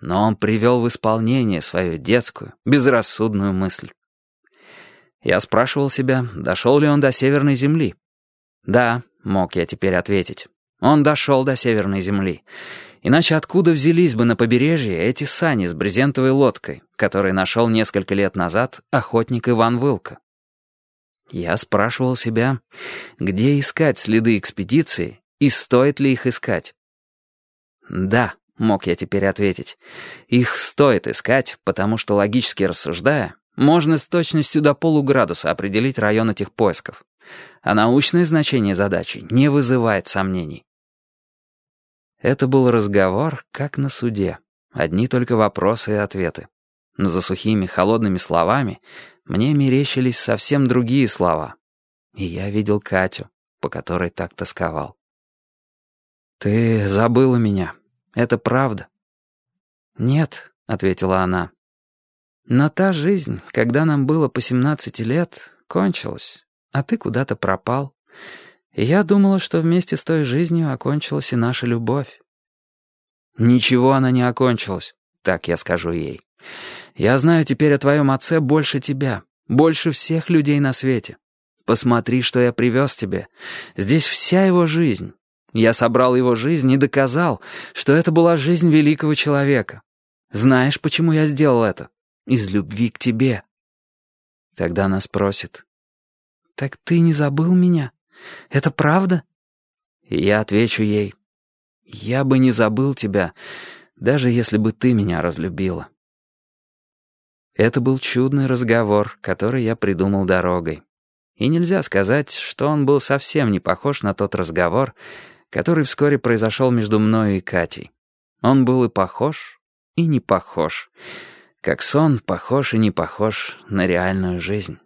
но он привел в исполнение свою детскую, безрассудную мысль. Я спрашивал себя, дошел ли он до Северной Земли. Да, мог я теперь ответить. Он дошел до Северной Земли. Иначе откуда взялись бы на побережье эти сани с брезентовой лодкой, которые нашел несколько лет назад охотник Иван Вылка? Я спрашивал себя, где искать следы экспедиции и стоит ли их искать. Да, мог я теперь ответить, их стоит искать, потому что, логически рассуждая, можно с точностью до полуградуса определить район этих поисков. А научное значение задачи не вызывает сомнений. Это был разговор, как на суде. Одни только вопросы и ответы. Но за сухими, холодными словами мне мерещились совсем другие слова. И я видел Катю, по которой так тосковал. «Ты забыла меня. Это правда?» «Нет», — ответила она. «Но та жизнь, когда нам было по семнадцати лет, кончилась, а ты куда-то пропал. И я думала, что вместе с той жизнью окончилась и наша любовь». «Ничего она не окончилась», — так я скажу ей. «Я знаю теперь о твоем отце больше тебя, больше всех людей на свете. Посмотри, что я привез тебе. Здесь вся его жизнь. Я собрал его жизнь и доказал, что это была жизнь великого человека. Знаешь, почему я сделал это? Из любви к тебе». Тогда она спросит. «Так ты не забыл меня? Это правда?» И я отвечу ей. «Я бы не забыл тебя, даже если бы ты меня разлюбила». Это был чудный разговор, который я придумал дорогой. И нельзя сказать, что он был совсем не похож на тот разговор, который вскоре произошел между мною и Катей. Он был и похож, и не похож. Как сон похож и не похож на реальную жизнь.